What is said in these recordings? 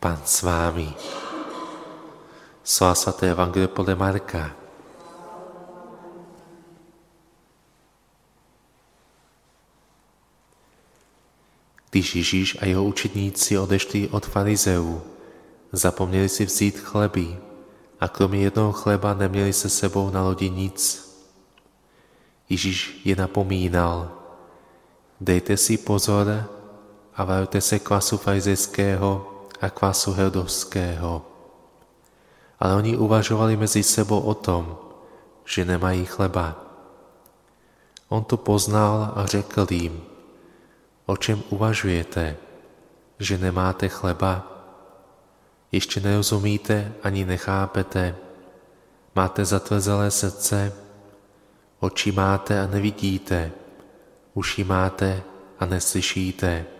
Pán s vámi. Slá svaté Evangelie podle Marka. Když Ježíš a jeho učedníci odešli od farizeů, zapomněli si vzít chleby a kromě jednoho chleba neměli se sebou na lodi nic. Ježíš je napomínal, dejte si pozor a varujte se kvasu farizejského a kvasu herdovského. Ale oni uvažovali mezi sebou o tom, že nemají chleba. On to poznal a řekl jim, o čem uvažujete, že nemáte chleba? Ještě nerozumíte ani nechápete, máte zatvrzelé srdce, oči máte a nevidíte, uši máte a neslyšíte.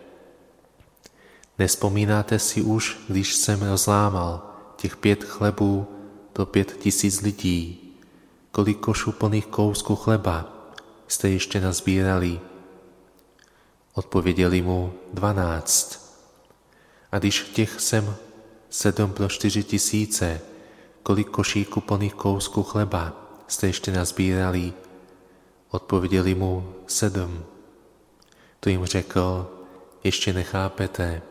Nespomínáte si už, když jsem rozlámal těch pět chlebů pro pět tisíc lidí, kolik košů plných kousků chleba jste ještě nazbírali? Odpověděli mu dvanáct. A když těch jsem sedm pro čtyři tisíce, kolik košíků plných kousků chleba jste ještě nazbírali? Odpověděli mu sedm. To jim řekl, ještě nechápete.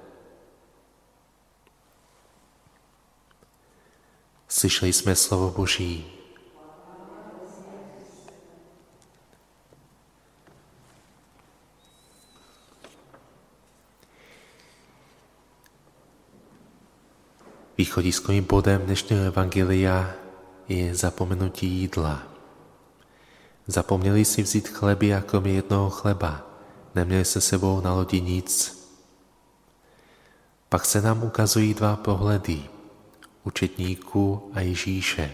Slyšeli jsme slovo Boží. Východiskovým bodem dnešního evangelia je zapomenutí jídla. Zapomněli si vzít chleby a kromě jednoho chleba. Neměli se sebou na lodi nic. Pak se nám ukazují dva pohledy učetníků a Ježíše.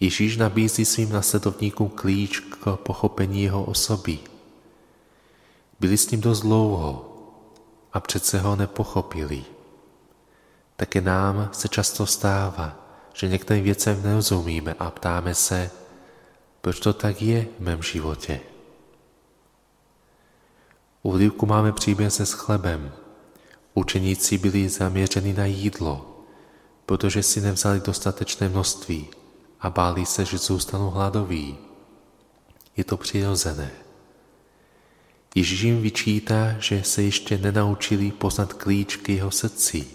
Ježíš nabízí svým nasledovníkům klíč k pochopení jeho osoby. Byli s ním dost dlouho a přece ho nepochopili. Také nám se často stává, že některým věcem nerozumíme a ptáme se, proč to tak je v mém životě. U máme příběh se s chlebem. Učeníci byli zaměřeni na jídlo, protože si nevzali dostatečné množství a báli se, že zůstanou hladoví. Je to přirozené. Ježíš jim vyčítá, že se ještě nenaučili poznat klíč k jeho srdci.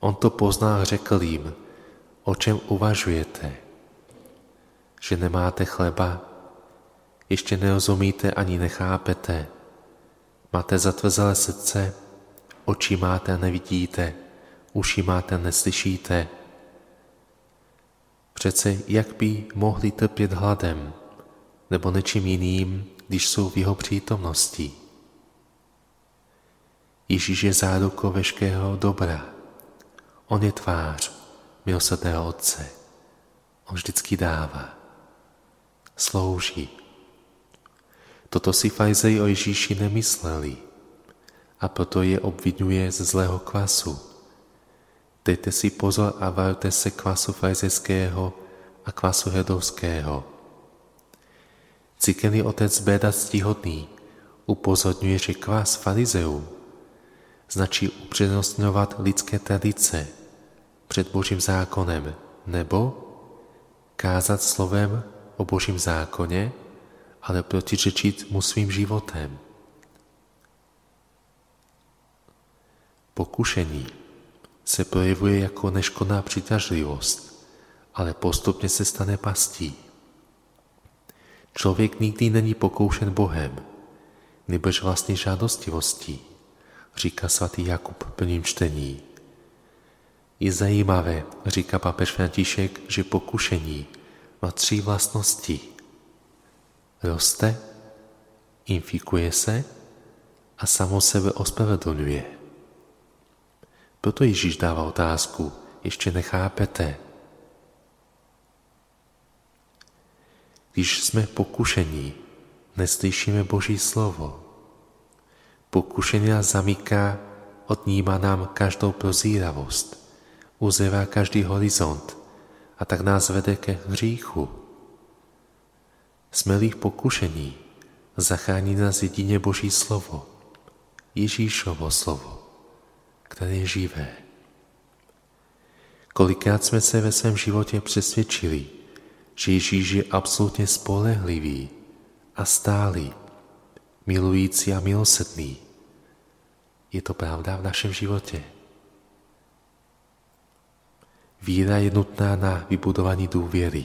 On to pozná a řekl jim, o čem uvažujete, že nemáte chleba, ještě nerozumíte ani nechápete, máte zatvrzelé srdce, oči máte a nevidíte, uši máte, neslyšíte. Přece jak by mohli trpět hladem nebo nečím jiným, když jsou v jeho přítomnosti? Ježíš je zárukou veškerého dobra. On je tvář milosrdného Otce. On vždycky dává. Slouží. Toto si fajzej o Ježíši nemysleli a proto je obvinuje ze zlého kvasu Dejte si pozor a varte se kvasu fajzeského a kvasu hedovského. Cíkený otec Béda stihodný upozorňuje, že kvás farizeů značí upřednostňovat lidské tradice před Božím zákonem nebo kázat slovem o Božím zákoně, ale protiřečit mu svým životem. Pokušení se projevuje jako neškodná přitažlivost, ale postupně se stane pastí. Člověk nikdy není pokoušen Bohem, nebož vlastně žádostivostí, říká svatý Jakub v plním čtení. Je zajímavé, říká papež František, že pokušení má tři vlastnosti. Roste, infikuje se a samo sebe ospravedlňuje. Proto Ježíš dává otázku, ještě nechápete. Když jsme pokušení, neslyšíme Boží slovo. Pokušení nás zamyká, odníma nám každou prozíravost, uzevá každý horizont a tak nás vede ke hříchu. Jsme-li pokušení, zachrání nás jedině Boží slovo, Ježíšovo slovo které je živé. Kolikrát jsme se ve svém životě přesvědčili, že Ježíš je absolutně spolehlivý a stálý, milující a milosrdný. Je to pravda v našem životě. Víra je nutná na vybudování důvěry.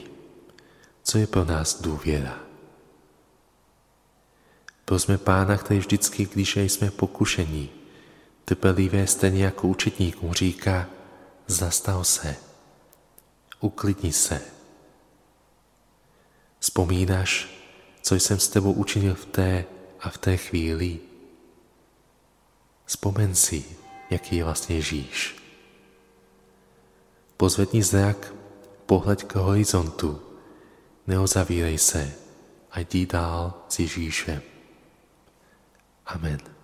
Co je pro nás důvěra? Prosme Pána, který vždycky, když jsme pokušení, trpělivé stejně jako učitníkům říká, zastav se, uklidni se. Vzpomínáš, co jsem s tebou učinil v té a v té chvíli? Vzpomen si, jaký je vlastně Ježíš. Pozvedni zrak, pohled k horizontu, neozavírej se a jdi dál s Ježíšem. Amen.